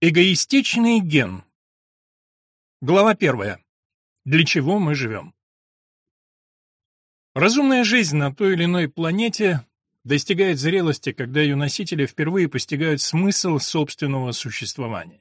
Эгоистичный ген. Глава первая. Для чего мы живем? Разумная жизнь на той или иной планете достигает зрелости, когда ее носители впервые постигают смысл собственного существования.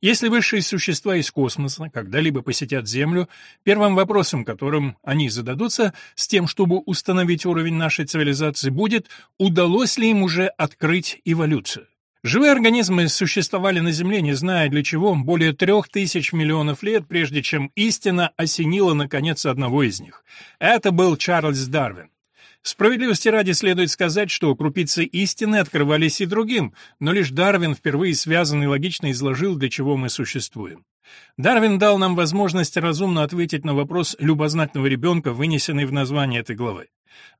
Если высшие существа из космоса когда-либо посетят Землю, первым вопросом, которым они зададутся, с тем, чтобы установить уровень нашей цивилизации, будет, удалось ли им уже открыть эволюцию. Живые организмы существовали на Земле, не зная для чего, более трех тысяч миллионов лет, прежде чем истина осенила, наконец, одного из них. Это был Чарльз Дарвин. Справедливости ради следует сказать, что крупицы истины открывались и другим, но лишь Дарвин впервые связан и логично изложил, для чего мы существуем. Дарвин дал нам возможность разумно ответить на вопрос любознательного ребенка, вынесенный в название этой главы.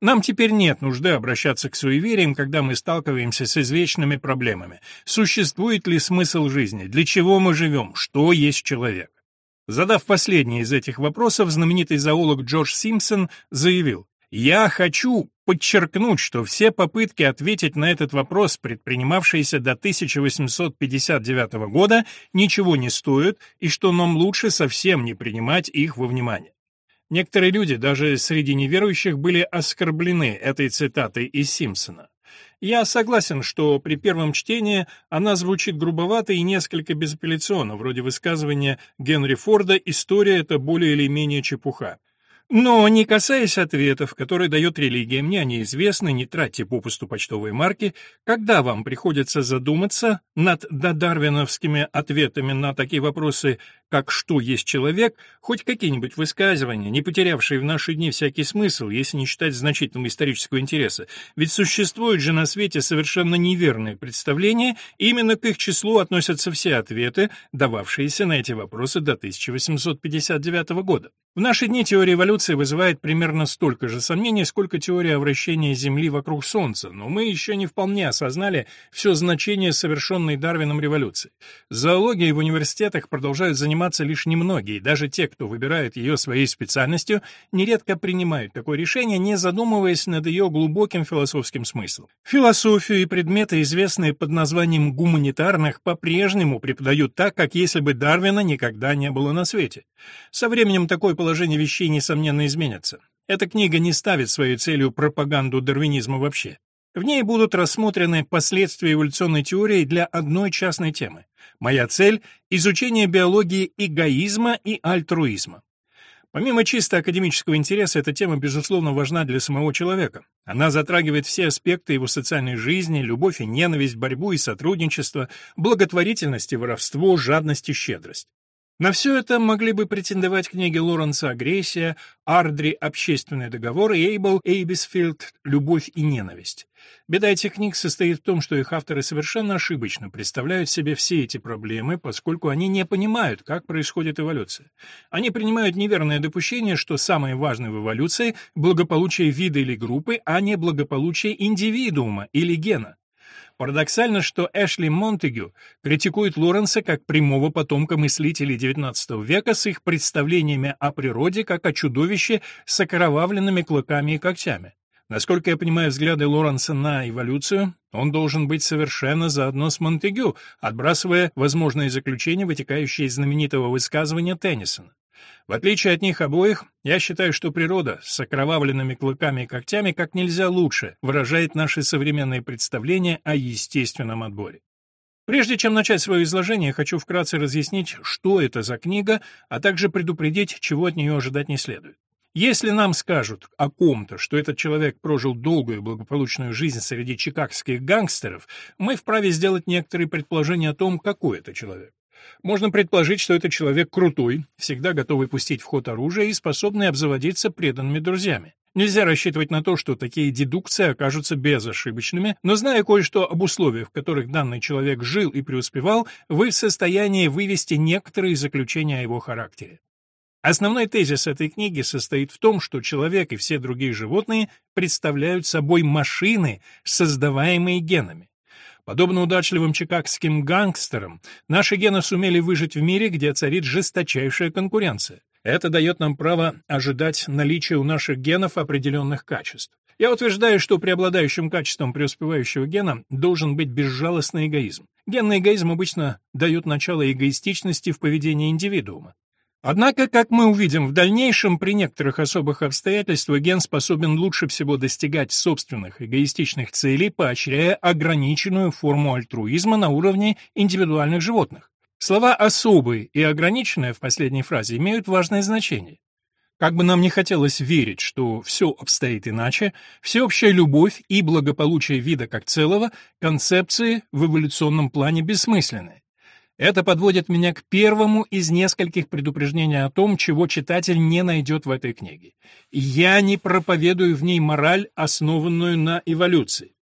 Нам теперь нет нужды обращаться к суевериям, когда мы сталкиваемся с извечными проблемами. Существует ли смысл жизни? Для чего мы живем? Что есть человек? Задав последний из этих вопросов, знаменитый зоолог Джордж Симпсон заявил, «Я хочу подчеркнуть, что все попытки ответить на этот вопрос, предпринимавшиеся до 1859 года, ничего не стоят, и что нам лучше совсем не принимать их во внимание. Некоторые люди, даже среди неверующих, были оскорблены этой цитатой из Симпсона. Я согласен, что при первом чтении она звучит грубовато и несколько безапелляционно, вроде высказывания Генри Форда «История — это более или менее чепуха». Но, не касаясь ответов, которые дает религия, мне они известны, не тратьте попусту почтовые марки, когда вам приходится задуматься над додарвиновскими ответами на такие вопросы, как «что есть человек», хоть какие-нибудь высказывания, не потерявшие в наши дни всякий смысл, если не считать значительного исторического интереса, ведь существуют же на свете совершенно неверные представления, именно к их числу относятся все ответы, дававшиеся на эти вопросы до 1859 года. В наши дни теория эволюции вызывает примерно столько же сомнений, сколько теория вращения Земли вокруг Солнца, но мы еще не вполне осознали все значение совершенной Дарвином революции. Зоологией в университетах продолжают заниматься лишь немногие, даже те, кто выбирает ее своей специальностью, нередко принимают такое решение, не задумываясь над ее глубоким философским смыслом. Философию и предметы, известные под названием гуманитарных, по-прежнему преподают так, как если бы Дарвина никогда не было на свете. Со временем такое положение вещей, несомненно, изменится. Эта книга не ставит своей целью пропаганду дарвинизма вообще. В ней будут рассмотрены последствия эволюционной теории для одной частной темы. Моя цель — изучение биологии эгоизма и альтруизма. Помимо чисто академического интереса, эта тема, безусловно, важна для самого человека. Она затрагивает все аспекты его социальной жизни, любовь и ненависть, борьбу и сотрудничество, благотворительность и воровство, жадность и щедрость. На все это могли бы претендовать книги Лоренса «Агрессия», Ардри «Общественный договор» и Эйбл Эйбисфилд «Любовь и ненависть». Беда этих книг состоит в том, что их авторы совершенно ошибочно представляют себе все эти проблемы, поскольку они не понимают, как происходит эволюция. Они принимают неверное допущение, что самое важное в эволюции – благополучие вида или группы, а не благополучие индивидуума или гена. Парадоксально, что Эшли Монтегю критикует Лоренса как прямого потомка мыслителей XIX века с их представлениями о природе как о чудовище с окровавленными клыками и когтями. Насколько я понимаю взгляды Лоренса на эволюцию, он должен быть совершенно заодно с Монтегю, отбрасывая возможные заключения, вытекающие из знаменитого высказывания Теннисона. В отличие от них обоих, я считаю, что природа с окровавленными клыками и когтями как нельзя лучше выражает наши современные представления о естественном отборе. Прежде чем начать свое изложение, хочу вкратце разъяснить, что это за книга, а также предупредить, чего от нее ожидать не следует. Если нам скажут о ком-то, что этот человек прожил долгую благополучную жизнь среди чикагских гангстеров, мы вправе сделать некоторые предположения о том, какой это человек. Можно предположить, что это человек крутой, всегда готовый пустить в ход оружие и способный обзаводиться преданными друзьями. Нельзя рассчитывать на то, что такие дедукции окажутся безошибочными, но зная кое-что об условиях, в которых данный человек жил и преуспевал, вы в состоянии вывести некоторые заключения о его характере. Основной тезис этой книги состоит в том, что человек и все другие животные представляют собой машины, создаваемые генами. Подобно удачливым чикагским гангстерам, наши гены сумели выжить в мире, где царит жесточайшая конкуренция. Это дает нам право ожидать наличия у наших генов определенных качеств. Я утверждаю, что преобладающим качеством преуспевающего гена должен быть безжалостный эгоизм. Генный эгоизм обычно дает начало эгоистичности в поведении индивидуума. Однако, как мы увидим в дальнейшем, при некоторых особых обстоятельствах ген способен лучше всего достигать собственных эгоистичных целей, поощряя ограниченную форму альтруизма на уровне индивидуальных животных. Слова «особый» и «ограниченное» в последней фразе имеют важное значение. Как бы нам ни хотелось верить, что все обстоит иначе, всеобщая любовь и благополучие вида как целого – концепции в эволюционном плане бессмысленны. Это подводит меня к первому из нескольких предупреждений о том, чего читатель не найдет в этой книге. Я не проповедую в ней мораль, основанную на эволюции.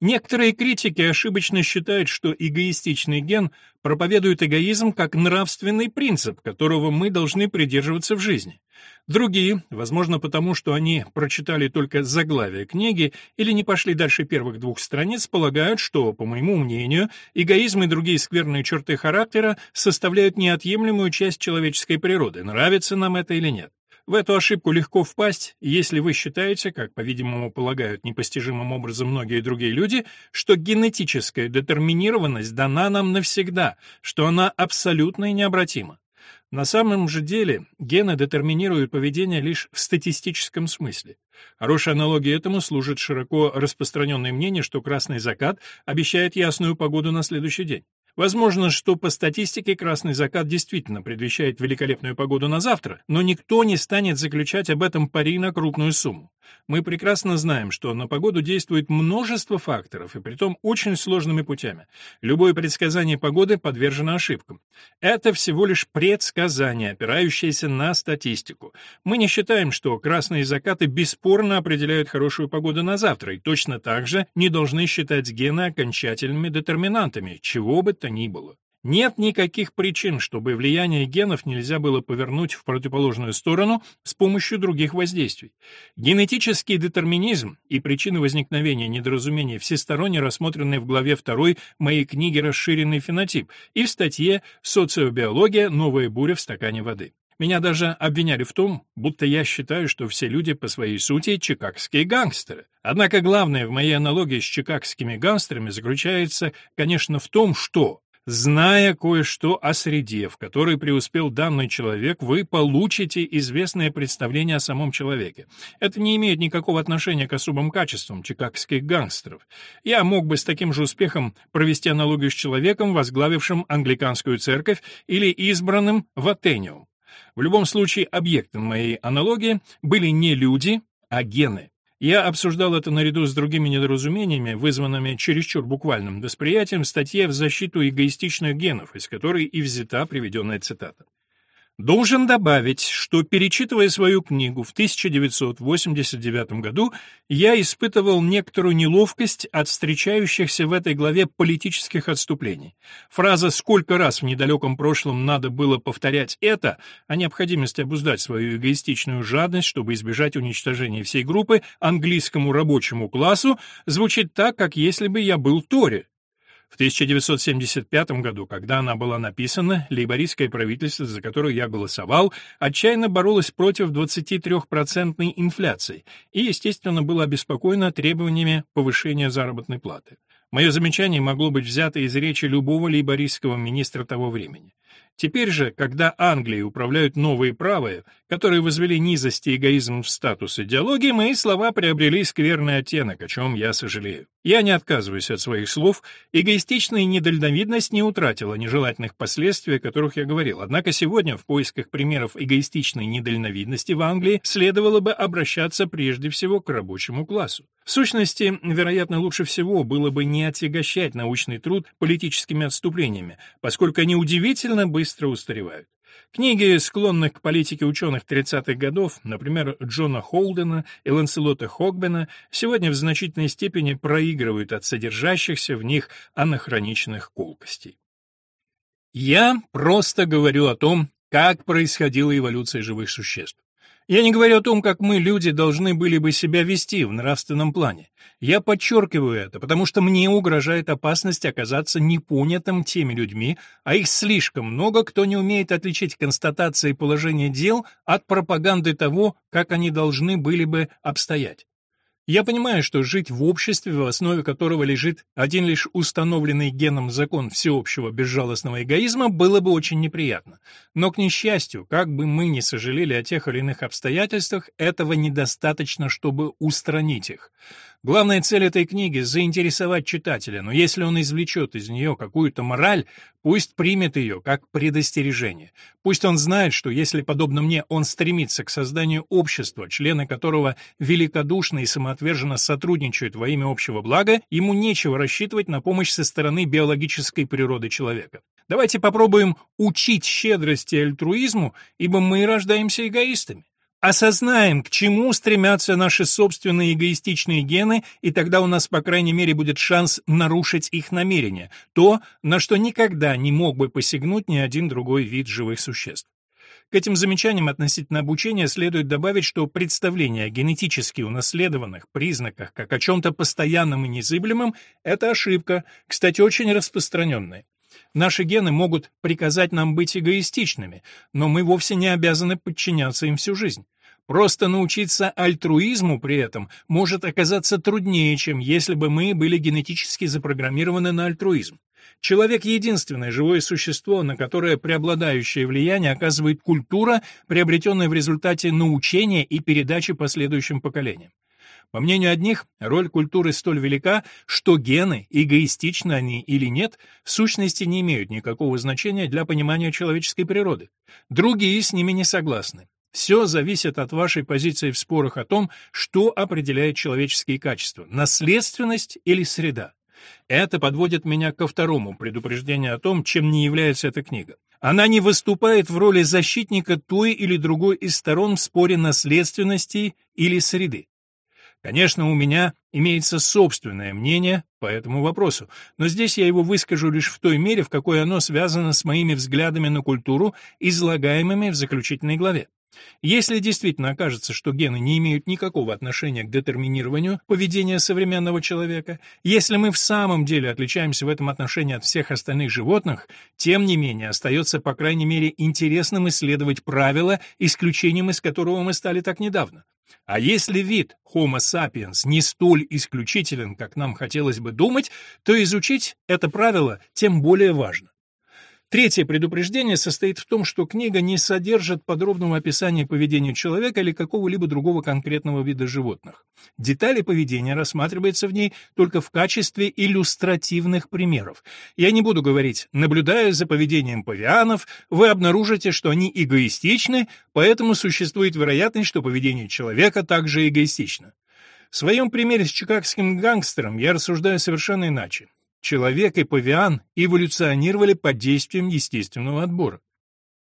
Некоторые критики ошибочно считают, что эгоистичный ген проповедует эгоизм как нравственный принцип, которого мы должны придерживаться в жизни. Другие, возможно потому, что они прочитали только заглавие книги или не пошли дальше первых двух страниц, полагают, что, по моему мнению, эгоизм и другие скверные черты характера составляют неотъемлемую часть человеческой природы, нравится нам это или нет. В эту ошибку легко впасть, если вы считаете, как, по-видимому, полагают непостижимым образом многие другие люди, что генетическая детерминированность дана нам навсегда, что она абсолютно и необратима. На самом же деле гены детерминируют поведение лишь в статистическом смысле. Хорошей аналогией этому служит широко распространенное мнение, что красный закат обещает ясную погоду на следующий день. Возможно, что по статистике красный закат действительно предвещает великолепную погоду на завтра, но никто не станет заключать об этом пари на крупную сумму. Мы прекрасно знаем, что на погоду действует множество факторов, и притом очень сложными путями. Любое предсказание погоды подвержено ошибкам. Это всего лишь предсказание, опирающееся на статистику. Мы не считаем, что красные закаты бесспорно определяют хорошую погоду на завтра, и точно так же не должны считать гены окончательными детерминантами, чего бы то ни было. Нет никаких причин, чтобы влияние генов нельзя было повернуть в противоположную сторону с помощью других воздействий. Генетический детерминизм и причины возникновения недоразумений всесторонне рассмотрены в главе 2 моей книги «Расширенный фенотип» и в статье «Социобиология. Новая буря в стакане воды». Меня даже обвиняли в том, будто я считаю, что все люди по своей сути чикагские гангстеры. Однако главное в моей аналогии с чикагскими гангстерами заключается, конечно, в том, что Зная кое-что о среде, в которой преуспел данный человек, вы получите известное представление о самом человеке. Это не имеет никакого отношения к особым качествам чикагских гангстеров. Я мог бы с таким же успехом провести аналогию с человеком, возглавившим англиканскую церковь или избранным в Атениум. В любом случае, объектом моей аналогии были не люди, а гены. Я обсуждал это наряду с другими недоразумениями, вызванными чересчур буквальным восприятием в статье в защиту эгоистичных генов, из которой и взята приведенная цитата. Должен добавить, что, перечитывая свою книгу в 1989 году, я испытывал некоторую неловкость от встречающихся в этой главе политических отступлений. Фраза «сколько раз в недалеком прошлом надо было повторять это» о необходимости обуздать свою эгоистичную жадность, чтобы избежать уничтожения всей группы английскому рабочему классу, звучит так, как если бы я был Тори. В 1975 году, когда она была написана, лейбористское правительство, за которое я голосовал, отчаянно боролось против 23% инфляции и, естественно, было обеспокоено требованиями повышения заработной платы. Мое замечание могло быть взято из речи любого лейбористского министра того времени. Теперь же, когда Англией управляют новые правые, которые возвели низость и эгоизм в статус идеологии, мои слова приобрели скверный оттенок, о чем я сожалею. Я не отказываюсь от своих слов, эгоистичная недальновидность не утратила нежелательных последствий, о которых я говорил. Однако сегодня в поисках примеров эгоистичной недальновидности в Англии следовало бы обращаться прежде всего к рабочему классу. В сущности, вероятно, лучше всего было бы не отягощать научный труд политическими отступлениями, поскольку они удивительно быстро устаревают. Книги, склонных к политике ученых 30-х годов, например, Джона Холдена и Ланселота Хогбена, сегодня в значительной степени проигрывают от содержащихся в них анахроничных колкостей. Я просто говорю о том, как происходила эволюция живых существ. Я не говорю о том, как мы, люди, должны были бы себя вести в нравственном плане. Я подчеркиваю это, потому что мне угрожает опасность оказаться непонятым теми людьми, а их слишком много, кто не умеет отличить констатации положения дел от пропаганды того, как они должны были бы обстоять. Я понимаю, что жить в обществе, в основе которого лежит один лишь установленный геном закон всеобщего безжалостного эгоизма, было бы очень неприятно. Но, к несчастью, как бы мы ни сожалели о тех или иных обстоятельствах, этого недостаточно, чтобы устранить их. Главная цель этой книги — заинтересовать читателя, но если он извлечет из нее какую-то мораль, пусть примет ее как предостережение. Пусть он знает, что если, подобно мне, он стремится к созданию общества, члены которого великодушно и самоотверженно сотрудничают во имя общего блага, ему нечего рассчитывать на помощь со стороны биологической природы человека. Давайте попробуем учить щедрости и альтруизму, ибо мы рождаемся эгоистами. Осознаем, к чему стремятся наши собственные эгоистичные гены, и тогда у нас, по крайней мере, будет шанс нарушить их намерения, то, на что никогда не мог бы посягнуть ни один другой вид живых существ. К этим замечаниям относительно обучения следует добавить, что представление о генетически унаследованных признаках как о чем-то постоянном и незыблемом – это ошибка, кстати, очень распространенная. Наши гены могут приказать нам быть эгоистичными, но мы вовсе не обязаны подчиняться им всю жизнь. Просто научиться альтруизму при этом может оказаться труднее, чем если бы мы были генетически запрограммированы на альтруизм. Человек — единственное живое существо, на которое преобладающее влияние оказывает культура, приобретенная в результате научения и передачи последующим поколениям. По мнению одних, роль культуры столь велика, что гены, эгоистичны они или нет, в сущности не имеют никакого значения для понимания человеческой природы. Другие с ними не согласны. Все зависит от вашей позиции в спорах о том, что определяет человеческие качества – наследственность или среда. Это подводит меня ко второму предупреждению о том, чем не является эта книга. Она не выступает в роли защитника той или другой из сторон в споре наследственности или среды. Конечно, у меня имеется собственное мнение по этому вопросу, но здесь я его выскажу лишь в той мере, в какой оно связано с моими взглядами на культуру, излагаемыми в заключительной главе. Если действительно окажется, что гены не имеют никакого отношения к детерминированию поведения современного человека, если мы в самом деле отличаемся в этом отношении от всех остальных животных, тем не менее остается, по крайней мере, интересным исследовать правила, исключением из которого мы стали так недавно. А если вид Homo sapiens не столь исключителен, как нам хотелось бы думать, то изучить это правило тем более важно. Третье предупреждение состоит в том, что книга не содержит подробного описания поведения человека или какого-либо другого конкретного вида животных. Детали поведения рассматриваются в ней только в качестве иллюстративных примеров. Я не буду говорить, наблюдая за поведением павианов, вы обнаружите, что они эгоистичны, поэтому существует вероятность, что поведение человека также эгоистично. В своем примере с чикагским гангстером я рассуждаю совершенно иначе человек и павиан эволюционировали под действием естественного отбора.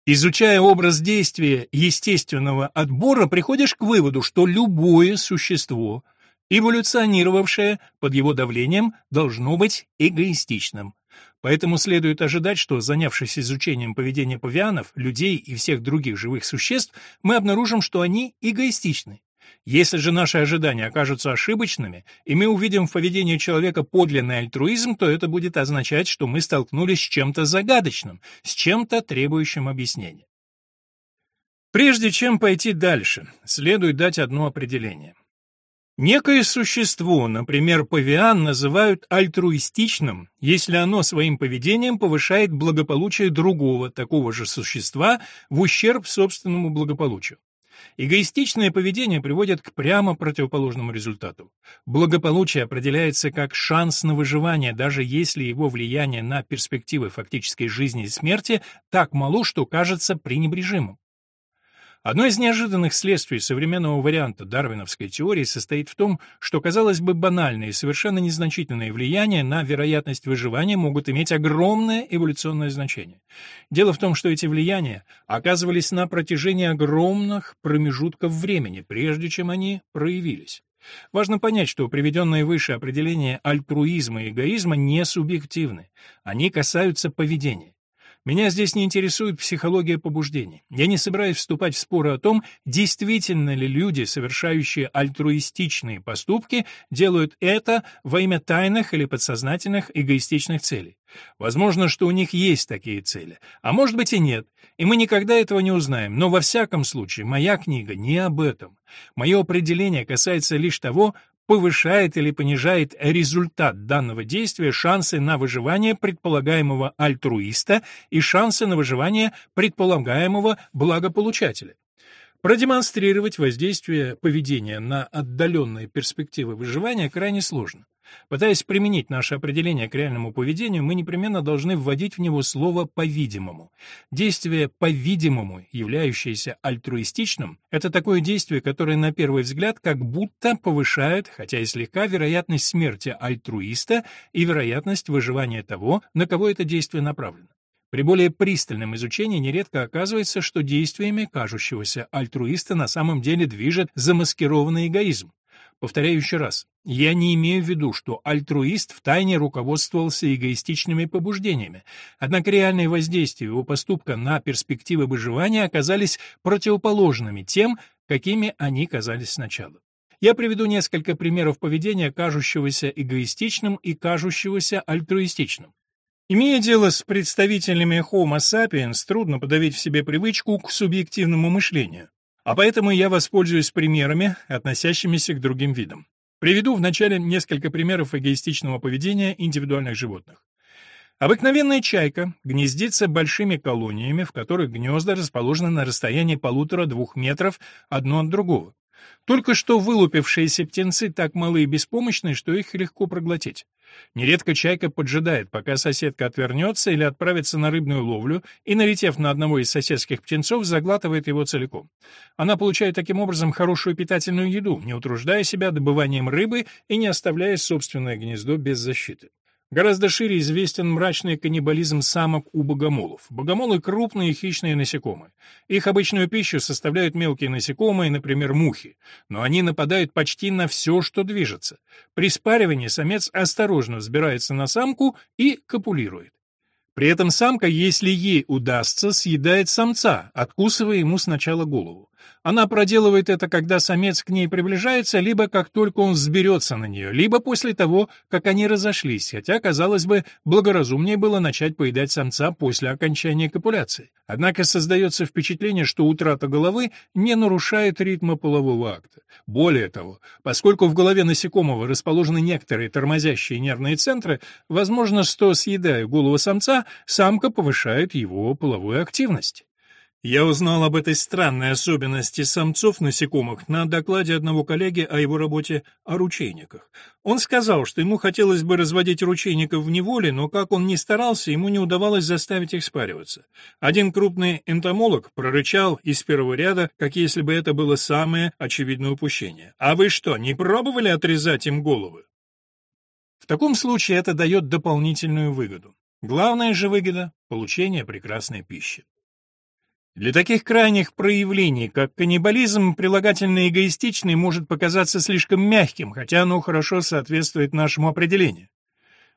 Изучая образ действия естественного отбора, приходишь к выводу, что любое существо, эволюционировавшее под его давлением, должно быть эгоистичным. Поэтому следует ожидать, что, занявшись изучением поведения павианов, людей и всех других живых существ, мы обнаружим, что они эгоистичны. Если же наши ожидания окажутся ошибочными, и мы увидим в поведении человека подлинный альтруизм, то это будет означать, что мы столкнулись с чем-то загадочным, с чем-то требующим объяснения. Прежде чем пойти дальше, следует дать одно определение. Некое существо, например, павиан, называют альтруистичным, если оно своим поведением повышает благополучие другого такого же существа в ущерб собственному благополучию. Эгоистичное поведение приводит к прямо противоположному результату. Благополучие определяется как шанс на выживание, даже если его влияние на перспективы фактической жизни и смерти так мало, что кажется пренебрежимым. Одно из неожиданных следствий современного варианта дарвиновской теории состоит в том, что, казалось бы, банальные и совершенно незначительные влияния на вероятность выживания могут иметь огромное эволюционное значение. Дело в том, что эти влияния оказывались на протяжении огромных промежутков времени, прежде чем они проявились. Важно понять, что приведенные выше определения альтруизма и эгоизма не субъективны. Они касаются поведения. Меня здесь не интересует психология побуждений. Я не собираюсь вступать в споры о том, действительно ли люди, совершающие альтруистичные поступки, делают это во имя тайных или подсознательных эгоистичных целей. Возможно, что у них есть такие цели, а может быть и нет, и мы никогда этого не узнаем, но во всяком случае моя книга не об этом. Мое определение касается лишь того, повышает или понижает результат данного действия, шансы на выживание предполагаемого альтруиста и шансы на выживание предполагаемого благополучателя. Продемонстрировать воздействие поведения на отдаленные перспективы выживания крайне сложно. Пытаясь применить наше определение к реальному поведению, мы непременно должны вводить в него слово «по-видимому». Действие «по-видимому», являющееся альтруистичным, это такое действие, которое на первый взгляд как будто повышает, хотя и слегка, вероятность смерти альтруиста и вероятность выживания того, на кого это действие направлено. При более пристальном изучении нередко оказывается, что действиями кажущегося альтруиста на самом деле движет замаскированный эгоизм. Повторяю еще раз, я не имею в виду, что альтруист втайне руководствовался эгоистичными побуждениями, однако реальные воздействия его поступка на перспективы выживания оказались противоположными тем, какими они казались сначала. Я приведу несколько примеров поведения, кажущегося эгоистичным и кажущегося альтруистичным. Имея дело с представителями Homo sapiens, трудно подавить в себе привычку к субъективному мышлению. А поэтому я воспользуюсь примерами, относящимися к другим видам. Приведу вначале несколько примеров эгоистичного поведения индивидуальных животных. Обыкновенная чайка гнездится большими колониями, в которых гнезда расположены на расстоянии полутора-двух метров одно от другого. Только что вылупившиеся птенцы так малы и беспомощны, что их легко проглотить. Нередко чайка поджидает, пока соседка отвернется или отправится на рыбную ловлю, и, налетев на одного из соседских птенцов, заглатывает его целиком. Она получает таким образом хорошую питательную еду, не утруждая себя добыванием рыбы и не оставляя собственное гнездо без защиты. Гораздо шире известен мрачный каннибализм самок у богомолов. Богомолы — крупные хищные насекомые. Их обычную пищу составляют мелкие насекомые, например, мухи. Но они нападают почти на все, что движется. При спаривании самец осторожно взбирается на самку и копулирует. При этом самка, если ей удастся, съедает самца, откусывая ему сначала голову. Она проделывает это, когда самец к ней приближается, либо как только он взберется на нее, либо после того, как они разошлись, хотя, казалось бы, благоразумнее было начать поедать самца после окончания копуляции. Однако создается впечатление, что утрата головы не нарушает ритма полового акта. Более того, поскольку в голове насекомого расположены некоторые тормозящие нервные центры, возможно, что, съедая голову самца, самка повышает его половую активность. Я узнал об этой странной особенности самцов насекомых на докладе одного коллеги о его работе о ручейниках. Он сказал, что ему хотелось бы разводить ручейников в неволе, но как он ни старался, ему не удавалось заставить их спариваться. Один крупный энтомолог прорычал из первого ряда, как если бы это было самое очевидное упущение. «А вы что, не пробовали отрезать им головы?» В таком случае это дает дополнительную выгоду. Главная же выгода — получение прекрасной пищи. Для таких крайних проявлений, как каннибализм, прилагательное «эгоистичный» может показаться слишком мягким, хотя оно хорошо соответствует нашему определению.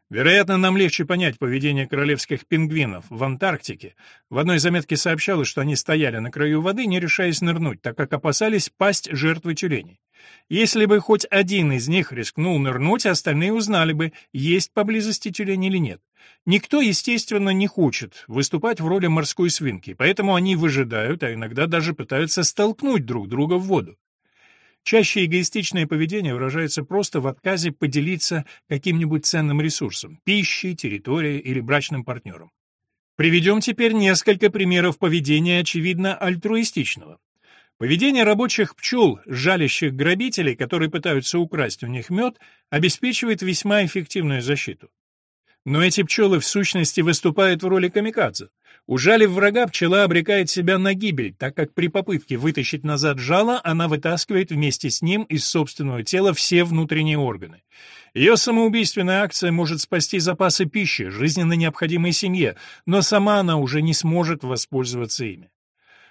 Вероятно, нам легче понять поведение королевских пингвинов в Антарктике. В одной заметке сообщалось, что они стояли на краю воды, не решаясь нырнуть, так как опасались пасть жертвы тюленей. Если бы хоть один из них рискнул нырнуть, остальные узнали бы, есть поблизости тюлень или нет. Никто, естественно, не хочет выступать в роли морской свинки, поэтому они выжидают, а иногда даже пытаются столкнуть друг друга в воду. Чаще эгоистичное поведение выражается просто в отказе поделиться каким-нибудь ценным ресурсом – пищей, территорией или брачным партнером. Приведем теперь несколько примеров поведения, очевидно, альтруистичного. Поведение рабочих пчел, жалящих грабителей, которые пытаются украсть у них мед, обеспечивает весьма эффективную защиту. Но эти пчелы в сущности выступают в роли камикадзе. Ужалив врага, пчела обрекает себя на гибель, так как при попытке вытащить назад жало, она вытаскивает вместе с ним из собственного тела все внутренние органы. Ее самоубийственная акция может спасти запасы пищи, жизненно необходимой семье, но сама она уже не сможет воспользоваться ими.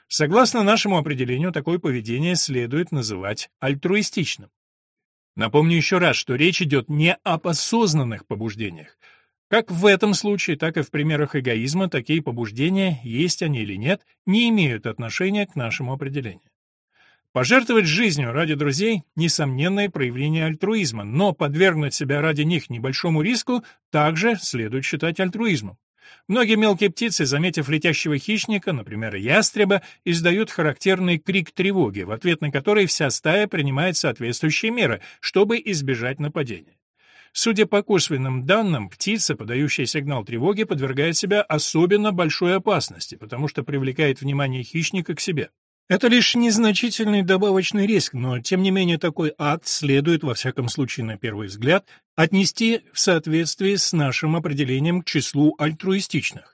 Согласно нашему определению, такое поведение следует называть альтруистичным. Напомню еще раз, что речь идет не об осознанных побуждениях. Как в этом случае, так и в примерах эгоизма такие побуждения, есть они или нет, не имеют отношения к нашему определению. Пожертвовать жизнью ради друзей – несомненное проявление альтруизма, но подвергнуть себя ради них небольшому риску также следует считать альтруизмом. Многие мелкие птицы, заметив летящего хищника, например, ястреба, издают характерный крик тревоги, в ответ на который вся стая принимает соответствующие меры, чтобы избежать нападения. Судя по косвенным данным, птица, подающая сигнал тревоги, подвергает себя особенно большой опасности, потому что привлекает внимание хищника к себе. Это лишь незначительный добавочный риск, но тем не менее такой акт следует, во всяком случае на первый взгляд, отнести в соответствии с нашим определением к числу альтруистичных.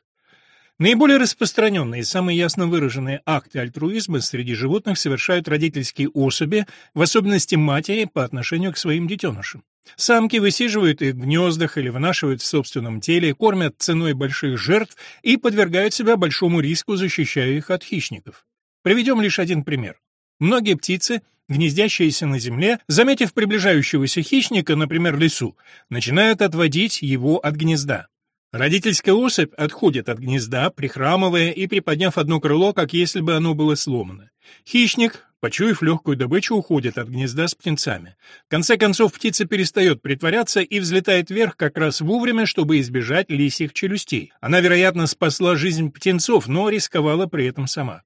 Наиболее распространенные и самые ясно выраженные акты альтруизма среди животных совершают родительские особи, в особенности матери, по отношению к своим детенышам. Самки высиживают их в гнездах или вынашивают в собственном теле, кормят ценой больших жертв и подвергают себя большому риску, защищая их от хищников. Приведем лишь один пример. Многие птицы, гнездящиеся на земле, заметив приближающегося хищника, например, лису, начинают отводить его от гнезда. Родительская особь отходит от гнезда, прихрамывая и приподняв одно крыло, как если бы оно было сломано. Хищник, почуяв легкую добычу, уходит от гнезда с птенцами. В конце концов, птица перестает притворяться и взлетает вверх как раз вовремя, чтобы избежать лисьих челюстей. Она, вероятно, спасла жизнь птенцов, но рисковала при этом сама.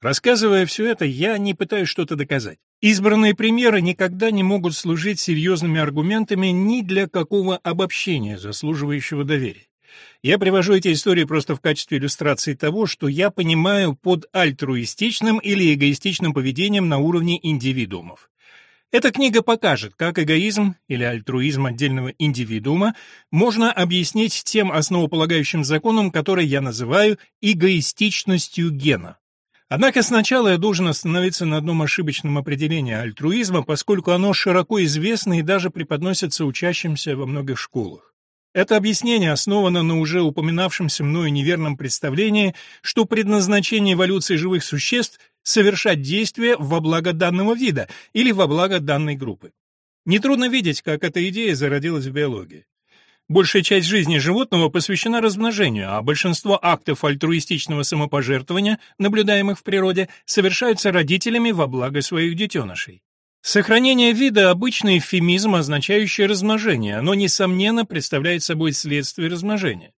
Рассказывая все это, я не пытаюсь что-то доказать. Избранные примеры никогда не могут служить серьезными аргументами ни для какого обобщения, заслуживающего доверия. Я привожу эти истории просто в качестве иллюстрации того, что я понимаю под альтруистичным или эгоистичным поведением на уровне индивидуумов. Эта книга покажет, как эгоизм или альтруизм отдельного индивидуума можно объяснить тем основополагающим законом, который я называю эгоистичностью гена. Однако сначала я должен остановиться на одном ошибочном определении альтруизма, поскольку оно широко известно и даже преподносится учащимся во многих школах. Это объяснение основано на уже упоминавшемся мною неверном представлении, что предназначение эволюции живых существ — совершать действия во благо данного вида или во благо данной группы. Нетрудно видеть, как эта идея зародилась в биологии. Большая часть жизни животного посвящена размножению, а большинство актов альтруистичного самопожертвования, наблюдаемых в природе, совершаются родителями во благо своих детенышей. Сохранение вида – обычный эвфемизм, означающий размножение, оно, несомненно, представляет собой следствие размножения.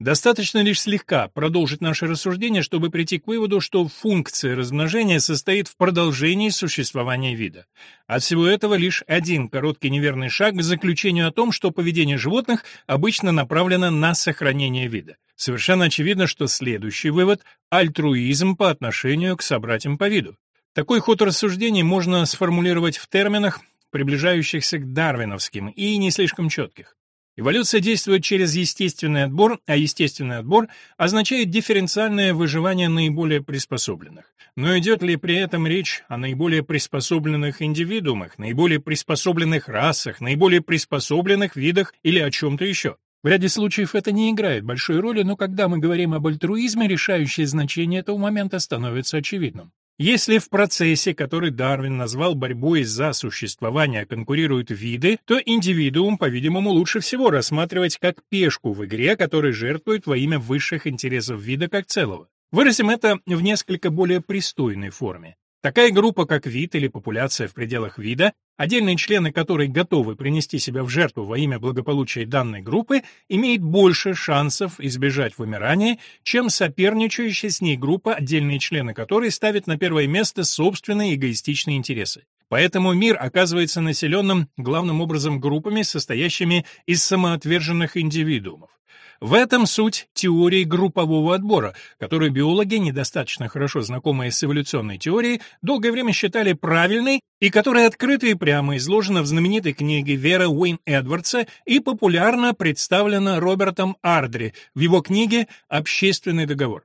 Достаточно лишь слегка продолжить наше рассуждение, чтобы прийти к выводу, что функция размножения состоит в продолжении существования вида. От всего этого лишь один короткий неверный шаг к заключению о том, что поведение животных обычно направлено на сохранение вида. Совершенно очевидно, что следующий вывод – альтруизм по отношению к собратьям по виду. Такой ход рассуждений можно сформулировать в терминах, приближающихся к дарвиновским и не слишком четких. Эволюция действует через естественный отбор, а естественный отбор означает дифференциальное выживание наиболее приспособленных. Но идет ли при этом речь о наиболее приспособленных индивидуумах, наиболее приспособленных расах, наиболее приспособленных видах или о чем-то еще? В ряде случаев это не играет большой роли, но когда мы говорим об альтруизме, решающее значение этого момента становится очевидным. Если в процессе, который Дарвин назвал борьбой за существование, конкурируют виды, то индивидуум, по-видимому, лучше всего рассматривать как пешку в игре, который жертвует во имя высших интересов вида как целого. Выразим это в несколько более пристойной форме. Такая группа, как вид или популяция в пределах вида, отдельные члены которой готовы принести себя в жертву во имя благополучия данной группы, имеет больше шансов избежать вымирания, чем соперничающая с ней группа, отдельные члены которой ставят на первое место собственные эгоистичные интересы. Поэтому мир оказывается населенным главным образом группами, состоящими из самоотверженных индивидуумов. В этом суть теории группового отбора, которую биологи, недостаточно хорошо знакомые с эволюционной теорией, долгое время считали правильной и которая открыто и прямо изложена в знаменитой книге Вера Уэйн Эдвардса и популярно представлена Робертом Ардри в его книге «Общественный договор».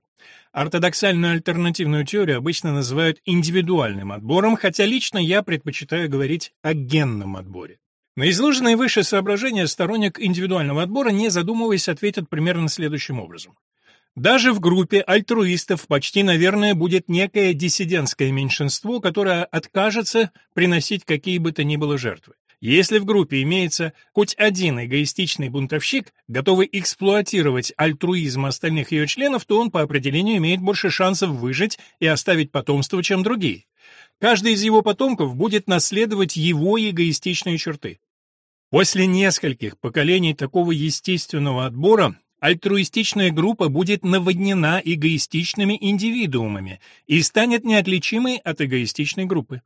Ортодоксальную альтернативную теорию обычно называют индивидуальным отбором, хотя лично я предпочитаю говорить о генном отборе. На изложенные выше соображения сторонник индивидуального отбора, не задумываясь, ответит примерно следующим образом. Даже в группе альтруистов почти, наверное, будет некое диссидентское меньшинство, которое откажется приносить какие бы то ни было жертвы. Если в группе имеется хоть один эгоистичный бунтовщик, готовый эксплуатировать альтруизм остальных ее членов, то он по определению имеет больше шансов выжить и оставить потомство, чем другие. Каждый из его потомков будет наследовать его эгоистичные черты. После нескольких поколений такого естественного отбора альтруистичная группа будет наводнена эгоистичными индивидуумами и станет неотличимой от эгоистичной группы.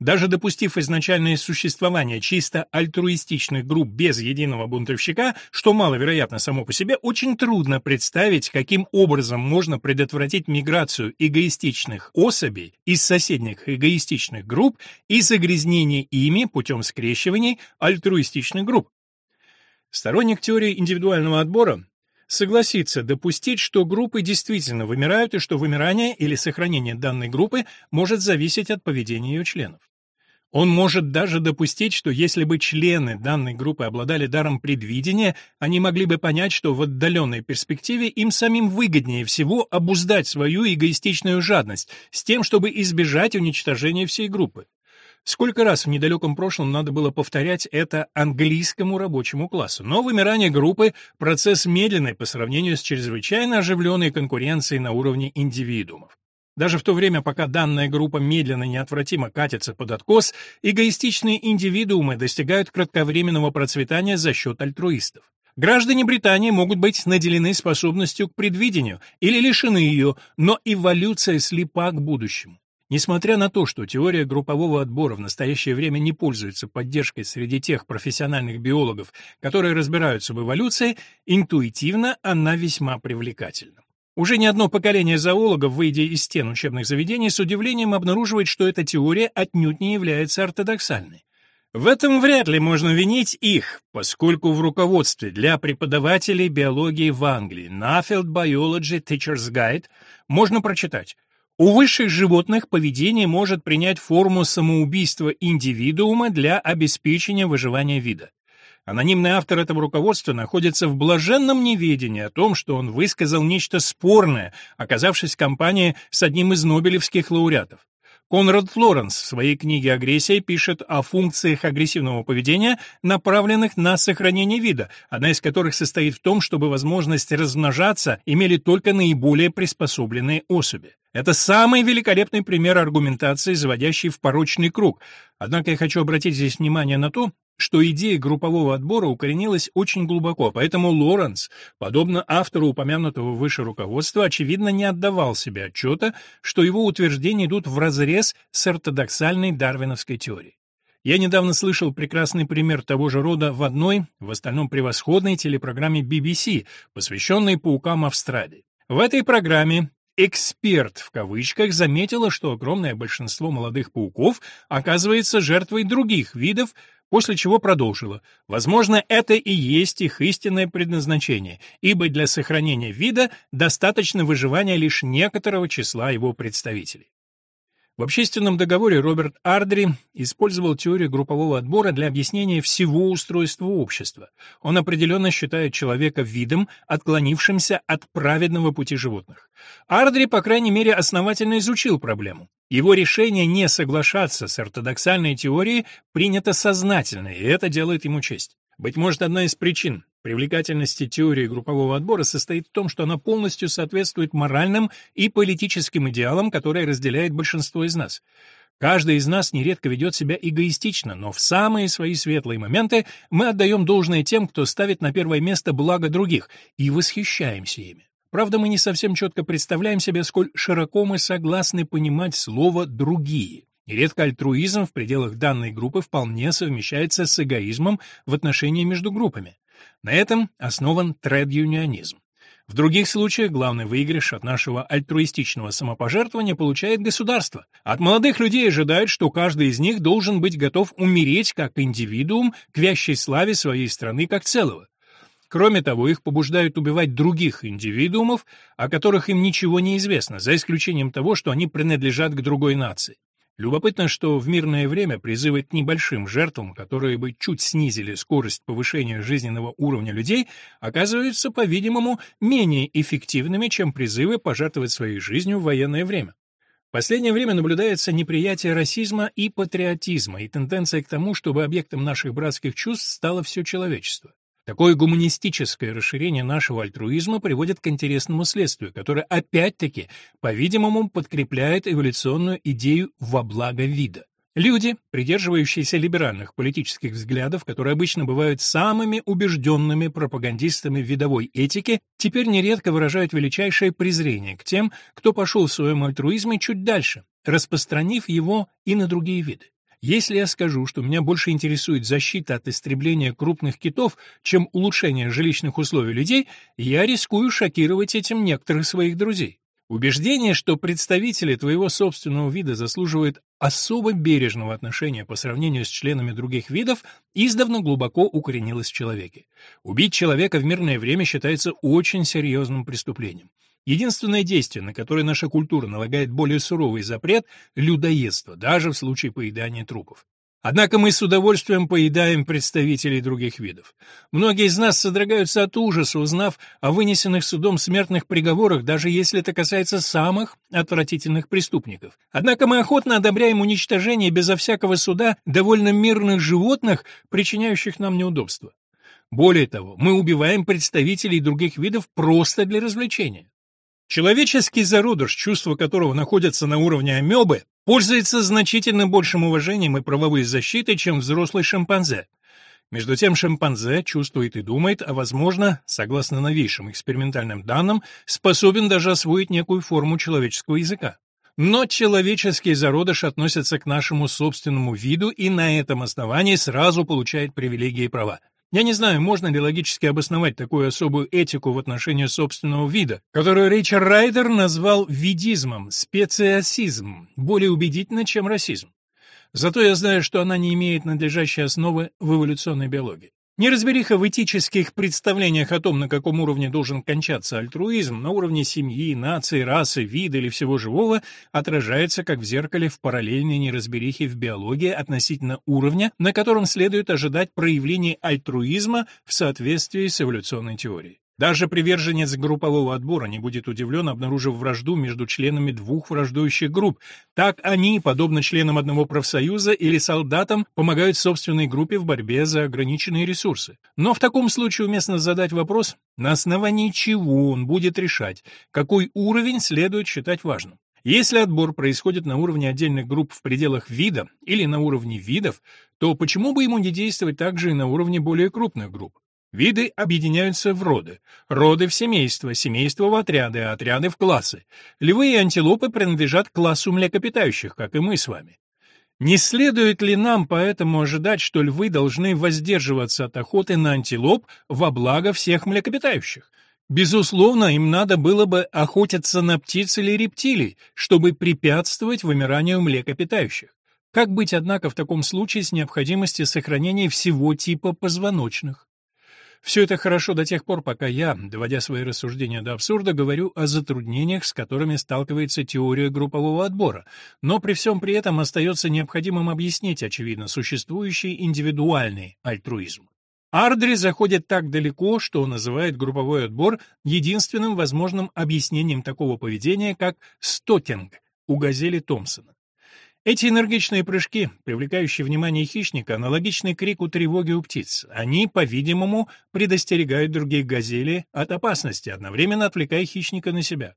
Даже допустив изначальное существование чисто альтруистичных групп без единого бунтовщика, что маловероятно само по себе, очень трудно представить, каким образом можно предотвратить миграцию эгоистичных особей из соседних эгоистичных групп и загрязнение ими путем скрещиваний альтруистичных групп. Сторонник теории индивидуального отбора согласится допустить, что группы действительно вымирают и что вымирание или сохранение данной группы может зависеть от поведения ее членов. Он может даже допустить, что если бы члены данной группы обладали даром предвидения, они могли бы понять, что в отдаленной перспективе им самим выгоднее всего обуздать свою эгоистичную жадность с тем, чтобы избежать уничтожения всей группы. Сколько раз в недалеком прошлом надо было повторять это английскому рабочему классу. Но вымирание группы – процесс медленный по сравнению с чрезвычайно оживленной конкуренцией на уровне индивидуумов. Даже в то время, пока данная группа медленно и неотвратимо катится под откос, эгоистичные индивидуумы достигают кратковременного процветания за счет альтруистов. Граждане Британии могут быть наделены способностью к предвидению или лишены ее, но эволюция слепа к будущему. Несмотря на то, что теория группового отбора в настоящее время не пользуется поддержкой среди тех профессиональных биологов, которые разбираются в эволюции, интуитивно она весьма привлекательна. Уже не одно поколение зоологов, выйдя из стен учебных заведений, с удивлением обнаруживает, что эта теория отнюдь не является ортодоксальной. В этом вряд ли можно винить их, поскольку в руководстве для преподавателей биологии в Англии Nuffield Biology Teacher's Guide можно прочитать у высших животных поведение может принять форму самоубийства индивидуума для обеспечения выживания вида. Анонимный автор этого руководства находится в блаженном неведении о том, что он высказал нечто спорное, оказавшись в компании с одним из нобелевских лауреатов. Конрад Флоренс в своей книге «Агрессия» пишет о функциях агрессивного поведения, направленных на сохранение вида, одна из которых состоит в том, чтобы возможность размножаться имели только наиболее приспособленные особи. Это самый великолепный пример аргументации, заводящий в порочный круг. Однако я хочу обратить здесь внимание на то, что идея группового отбора укоренилась очень глубоко, поэтому Лоренс, подобно автору упомянутого выше руководства, очевидно не отдавал себе отчета, что его утверждения идут вразрез с ортодоксальной дарвиновской теорией. Я недавно слышал прекрасный пример того же рода в одной, в остальном превосходной телепрограмме BBC, посвященной паукам Австралии. В этой программе «эксперт» в кавычках заметила, что огромное большинство молодых пауков оказывается жертвой других видов, после чего продолжила. Возможно, это и есть их истинное предназначение, ибо для сохранения вида достаточно выживания лишь некоторого числа его представителей. В общественном договоре Роберт Ардри использовал теорию группового отбора для объяснения всего устройства общества. Он определенно считает человека видом, отклонившимся от праведного пути животных. Ардри, по крайней мере, основательно изучил проблему. Его решение не соглашаться с ортодоксальной теорией принято сознательно, и это делает ему честь. Быть может, одна из причин привлекательности теории группового отбора состоит в том, что она полностью соответствует моральным и политическим идеалам, которые разделяет большинство из нас. Каждый из нас нередко ведет себя эгоистично, но в самые свои светлые моменты мы отдаем должное тем, кто ставит на первое место благо других, и восхищаемся ими. Правда, мы не совсем четко представляем себе, сколь широко мы согласны понимать слово «другие». Нередко альтруизм в пределах данной группы вполне совмещается с эгоизмом в отношении между группами. На этом основан тред-юнионизм. В других случаях главный выигрыш от нашего альтруистичного самопожертвования получает государство. От молодых людей ожидают, что каждый из них должен быть готов умереть как индивидуум к вящей славе своей страны как целого. Кроме того, их побуждают убивать других индивидуумов, о которых им ничего не известно, за исключением того, что они принадлежат к другой нации. Любопытно, что в мирное время призывы к небольшим жертвам, которые бы чуть снизили скорость повышения жизненного уровня людей, оказываются, по-видимому, менее эффективными, чем призывы пожертвовать своей жизнью в военное время. В последнее время наблюдается неприятие расизма и патриотизма и тенденция к тому, чтобы объектом наших братских чувств стало все человечество. Такое гуманистическое расширение нашего альтруизма приводит к интересному следствию, которое опять-таки, по-видимому, подкрепляет эволюционную идею во благо вида. Люди, придерживающиеся либеральных политических взглядов, которые обычно бывают самыми убежденными пропагандистами видовой этики, теперь нередко выражают величайшее презрение к тем, кто пошел в своем альтруизме чуть дальше, распространив его и на другие виды. Если я скажу, что меня больше интересует защита от истребления крупных китов, чем улучшение жилищных условий людей, я рискую шокировать этим некоторых своих друзей. Убеждение, что представители твоего собственного вида заслуживают особо бережного отношения по сравнению с членами других видов, издавна глубоко укоренилось в человеке. Убить человека в мирное время считается очень серьезным преступлением. Единственное действие, на которое наша культура налагает более суровый запрет – людоедство, даже в случае поедания трупов. Однако мы с удовольствием поедаем представителей других видов. Многие из нас содрогаются от ужаса, узнав о вынесенных судом смертных приговорах, даже если это касается самых отвратительных преступников. Однако мы охотно одобряем уничтожение безо всякого суда довольно мирных животных, причиняющих нам неудобства. Более того, мы убиваем представителей других видов просто для развлечения. Человеческий зародыш, чувства которого находятся на уровне амебы, пользуется значительно большим уважением и правовой защитой, чем взрослый шимпанзе. Между тем шимпанзе чувствует и думает, а возможно, согласно новейшим экспериментальным данным, способен даже освоить некую форму человеческого языка. Но человеческий зародыш относится к нашему собственному виду и на этом основании сразу получает привилегии и права. Я не знаю, можно ли логически обосновать такую особую этику в отношении собственного вида, которую Ричард Райдер назвал видизмом, специасизмом, более убедительно, чем расизм. Зато я знаю, что она не имеет надлежащей основы в эволюционной биологии. Неразбериха в этических представлениях о том, на каком уровне должен кончаться альтруизм, на уровне семьи, нации, расы, вида или всего живого, отражается как в зеркале в параллельной неразберихе в биологии относительно уровня, на котором следует ожидать проявления альтруизма в соответствии с эволюционной теорией. Даже приверженец группового отбора не будет удивлен, обнаружив вражду между членами двух враждующих групп. Так они, подобно членам одного профсоюза или солдатам, помогают собственной группе в борьбе за ограниченные ресурсы. Но в таком случае уместно задать вопрос, на основании чего он будет решать, какой уровень следует считать важным. Если отбор происходит на уровне отдельных групп в пределах вида или на уровне видов, то почему бы ему не действовать также и на уровне более крупных групп? Виды объединяются в роды, роды в семейства, семейства в отряды, отряды в классы. Львы и антилопы принадлежат классу млекопитающих, как и мы с вами. Не следует ли нам поэтому ожидать, что львы должны воздерживаться от охоты на антилоп во благо всех млекопитающих? Безусловно, им надо было бы охотиться на птиц или рептилий, чтобы препятствовать вымиранию млекопитающих. Как быть, однако, в таком случае с необходимостью сохранения всего типа позвоночных? Все это хорошо до тех пор, пока я, доводя свои рассуждения до абсурда, говорю о затруднениях, с которыми сталкивается теория группового отбора, но при всем при этом остается необходимым объяснить, очевидно, существующий индивидуальный альтруизм. Ардри заходит так далеко, что называет групповой отбор единственным возможным объяснением такого поведения, как стокинг у газели Томпсона. Эти энергичные прыжки, привлекающие внимание хищника, аналогичны крику тревоги у птиц. Они, по-видимому, предостерегают других газелей от опасности, одновременно отвлекая хищника на себя.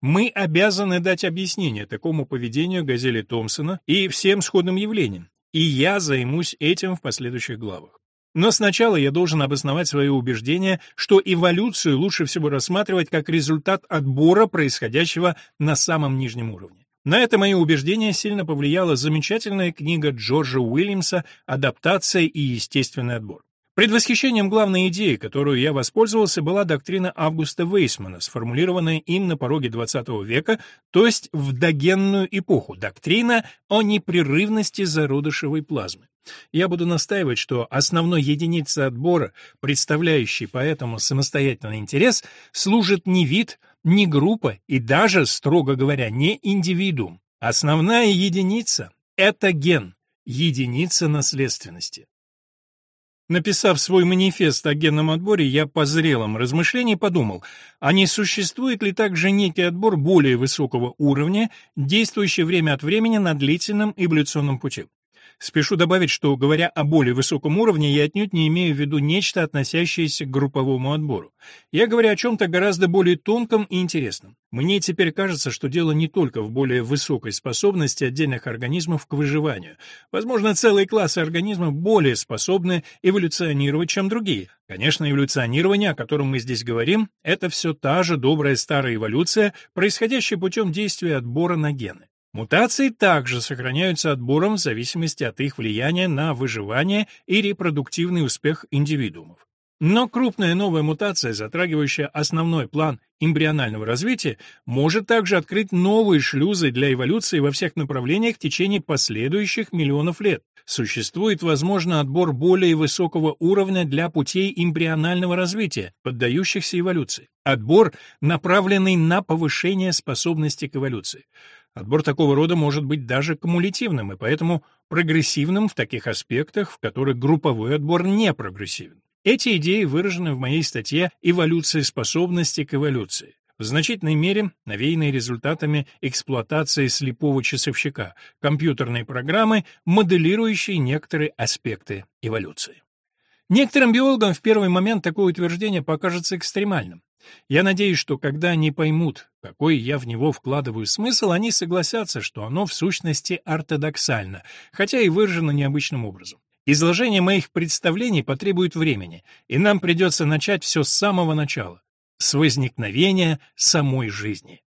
Мы обязаны дать объяснение такому поведению газели Томпсона и всем сходным явлениям, и я займусь этим в последующих главах. Но сначала я должен обосновать свое убеждение, что эволюцию лучше всего рассматривать как результат отбора, происходящего на самом нижнем уровне. На это мое убеждение сильно повлияла замечательная книга Джорджа Уильямса «Адаптация и естественный отбор». Предвосхищением главной идеи, которую я воспользовался, была доктрина Августа Вейсмана, сформулированная им на пороге XX века, то есть в догенную эпоху, доктрина о непрерывности зародышевой плазмы. Я буду настаивать, что основной единицей отбора, представляющей поэтому самостоятельный интерес, служит не вид, не группа и даже, строго говоря, не индивидуум. Основная единица — это ген, единица наследственности. Написав свой манифест о генном отборе, я по зрелым размышлениям подумал, а не существует ли также некий отбор более высокого уровня, действующий время от времени на длительном эволюционном пути. Спешу добавить, что, говоря о более высоком уровне, я отнюдь не имею в виду нечто, относящееся к групповому отбору. Я говорю о чем-то гораздо более тонком и интересном. Мне теперь кажется, что дело не только в более высокой способности отдельных организмов к выживанию. Возможно, целые классы организмов более способны эволюционировать, чем другие. Конечно, эволюционирование, о котором мы здесь говорим, это все та же добрая старая эволюция, происходящая путем действия отбора на гены. Мутации также сохраняются отбором в зависимости от их влияния на выживание и репродуктивный успех индивидуумов. Но крупная новая мутация, затрагивающая основной план эмбрионального развития, может также открыть новые шлюзы для эволюции во всех направлениях в течение последующих миллионов лет. Существует, возможно, отбор более высокого уровня для путей эмбрионального развития, поддающихся эволюции. Отбор, направленный на повышение способности к эволюции. Отбор такого рода может быть даже кумулятивным и поэтому прогрессивным в таких аспектах, в которых групповой отбор не прогрессивен. Эти идеи выражены в моей статье «Эволюция способности к эволюции», в значительной мере навеянные результатами эксплуатации слепого часовщика, компьютерной программы, моделирующей некоторые аспекты эволюции. Некоторым биологам в первый момент такое утверждение покажется экстремальным. Я надеюсь, что когда они поймут, какой я в него вкладываю смысл, они согласятся, что оно в сущности ортодоксально, хотя и выражено необычным образом. Изложение моих представлений потребует времени, и нам придется начать все с самого начала, с возникновения самой жизни.